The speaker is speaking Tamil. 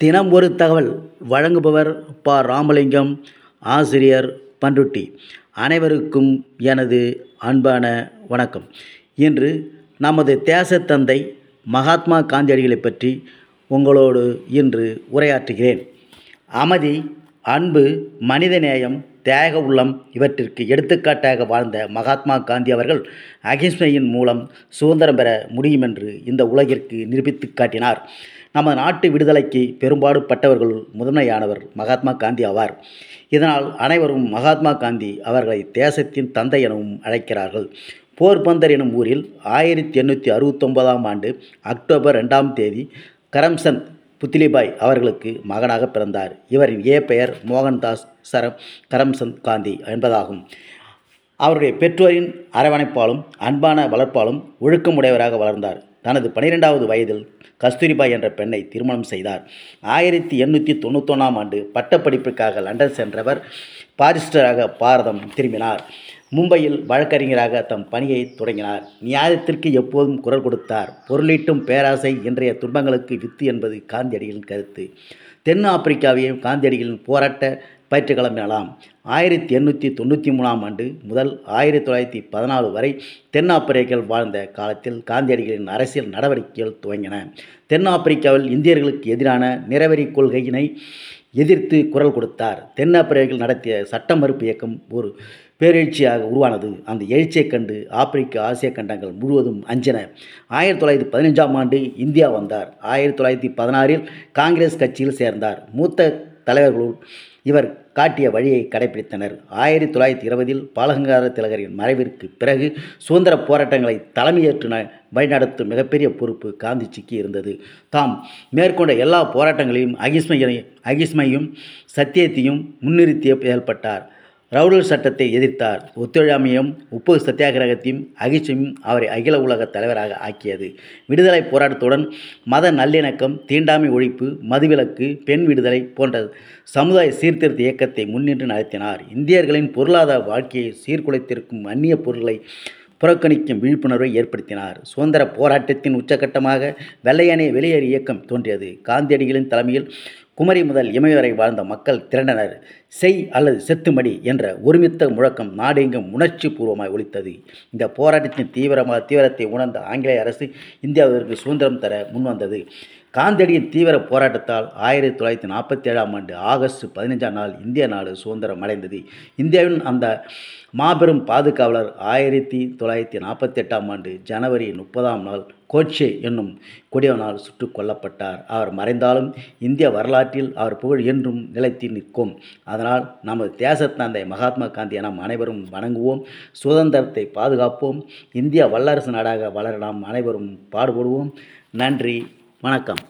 தினம் ஒரு தகவல் வழங்குபவர் ப. ராமலிங்கம் ஆசிரியர் பண்ருட்டி அனைவருக்கும் எனது அன்பான வணக்கம். இன்று நமது தேசத்தந்தை மகாத்மா காந்தியடிகளை பற்றி உங்களோடு இன்று உரையாற்றுகிறேன். அமைதி அன்பு மனிதநேயம் தியாக உள்ளம் இவற்றிற்கு எடுத்துக்காட்டாக வாழ்ந்த மகாத்மா காந்தி அவர்கள் அகிம்சையின் மூலம் சுதந்திரம் பெற முடியும் என்று இந்த உலகிற்கு நிரூபித்து காட்டினார். நமது நாட்டு விடுதலைக்கு பெரும்பாடுபட்டவர்களுள் முதன்மையானவர் மகாத்மா காந்தி ஆவார். இதனால் அனைவரும் மகாத்மா காந்தி அவர்களை தேசத்தின் தந்தை எனவும் அழைக்கிறார்கள். போர்பந்தர் எனும் ஊரில் ஆயிரத்தி எண்ணூற்றி அறுபத்தொன்பதாம் ஆண்டு அக்டோபர் ரெண்டாம் தேதி கரம்சந்த் புத்திலிபாய் அவர்களுக்கு மகனாக பிறந்தார். இவரின் ஏ பெயர் மோகன்தாஸ் சரம் கரம்சந்த் காந்தி என்பதாகும். அவருடைய பெற்றோரின் அரவணைப்பாலும் அன்பான வளர்ப்பாலும் ஒழுக்கமுடையவராக வளர்ந்தார். தனது பனிரெண்டாவது வயதில் கஸ்தூரிபாய் என்ற பெண்ணை திருமணம் செய்தார். ஆயிரத்தி எண்ணூற்றி தொண்ணூத்தொன்னாம் ஆண்டு பட்டப்படிப்புக்காக லண்டன் சென்றவர் பாரிஸ்டராக பாரதம் திரும்பினார். மும்பையில் வழக்கறிஞராக தம் பணியை தொடங்கினார். நியாயத்திற்கு எப்போதும் குரல் கொடுத்தார். பொருளீட்டும் பேராசை இன்றைய துன்பங்களுக்கு வித்து என்பது காந்தியடிகளின் கருத்து. தென் ஆப்பிரிக்காவையும் காந்தியடிகளின் போராட்ட பயிற்றுக்களம் எனலாம் ஆயிரத்தி எண்ணூற்றி தொண்ணூற்றி மூணாம் ஆண்டு முதல் ஆயிரத்தி தொள்ளாயிரத்தி பதினாலு வரை தென்னாப்பிரிக்கர்கள் வாழ்ந்த காலத்தில் காந்தியடிகளின் அரசியல் நடவடிக்கைகள் துவங்கின. தென்னாப்பிரிக்காவில் இந்தியர்களுக்கு எதிரான நிறவெறி கொள்கையினை எதிர்த்து குரல் கொடுத்தார். தென்னாப்பிரிக்கர்கள் நடத்திய சட்ட மறுப்பு இயக்கம் ஒரு பேரெழுச்சியாக உருவானது. அந்த எழுச்சியைக் கண்டு ஆப்பிரிக்க ஆசிய கண்டங்கள் முழுவதும் அஞ்சன. ஆயிரத்தி தொள்ளாயிரத்தி பதினஞ்சாம் ஆண்டு இந்தியா வந்தார். ஆயிரத்தி தொள்ளாயிரத்தி பதினாறில் காங்கிரஸ் கட்சியில் சேர்ந்தார். மூத்த தலைவர்களுள் இவர் காட்டிய வழியை கடைபிடித்தனர் ஆயிரத்தி தொள்ளாயிரத்தி இருபதில் பாலகங்கார திலகரின் மறைவிற்கு பிறகு சுதந்திர போராட்டங்களை தலைமையேற்று வழிநடத்தும் மிகப்பெரிய பொறுப்பு காந்திஜிக்கு இருந்தது. தாம் மேற்கொண்ட எல்லா போராட்டங்களையும் அகிஸ்மையை அகிஸ்மையும் சத்தியத்தையும் முன்னிறுத்திய செயல்பட்டார். ரவுடல் சட்டத்தை எதிர்த்தார். ஒத்துழையாமையும் உப்பு சத்தியாகிரகத்தையும் அகிச்சையும் அவரை அகில உலக தலைவராக ஆக்கியது. விடுதலை போராட்டத்துடன் மத நல்லிணக்கம் தீண்டாமை ஒழிப்பு மதுவிலக்கு பெண் விடுதலை போன்ற சமுதாய சீர்திருத்த இயக்கத்தை முன்னின்று நடத்தினார். இந்தியர்களின் பொருளாதார வாழ்க்கையை சீர்குலைத்திருக்கும் அந்நிய பொருளை புறக்கணிக்கும் விழிப்புணர்வை ஏற்படுத்தினார். சுதந்திர போராட்டத்தின் உச்சகட்டமாக வெள்ளையனே வெளியேறு இயக்கம் தோன்றியது. காந்தியடிகளின் தலைமையில் குமரி முதல் இமய வரை வாழ்ந்த மக்கள் திரண்டனர். செய் அல்லது செத்துமடி என்ற ஒருமித்த முழக்கம் நாடெங்கும் உணர்ச்சி பூர்வமாய் ஒலித்தது. இந்த போராட்டத்தின் தீவிரமாக தீவிரத்தை உணர்ந்த ஆங்கிலேய அரசு இந்தியாவிற்கு சுதந்திரம் தர முன்வந்தது. காந்தியடியின் தீவிர போராட்டத்தால் ஆயிரத்தி தொள்ளாயிரத்தி நாற்பத்தி ஏழாம் ஆண்டு ஆகஸ்ட் பதினைஞ்சாம் நாள் இந்திய நாடு சுதந்திரம் அடைந்தது. இந்தியாவின் அந்த மாபெரும் பாதுகாவலர் ஆயிரத்தி தொள்ளாயிரத்தி நாற்பத்தி எட்டாம் ஆண்டு ஜனவரி முப்பதாம் நாள் கோட்சே என்னும் கொடியவனால் சுட்டுக் கொல்லப்பட்டார். அவர் மறைந்தாலும் இந்திய வரலாற்றில் அவர் புகழ் என்றும் நிலைத்து நிற்கும். அதனால் நமது தேசத்தந்தை மகாத்மா காந்தியை நாம் அனைவரும் வணங்குவோம் சுதந்திரத்தை பாதுகாப்போம் இந்திய வல்லரசு நாடாக வளர நாம் அனைவரும் பாடுபடுவோம். நன்றி. வணக்கம்.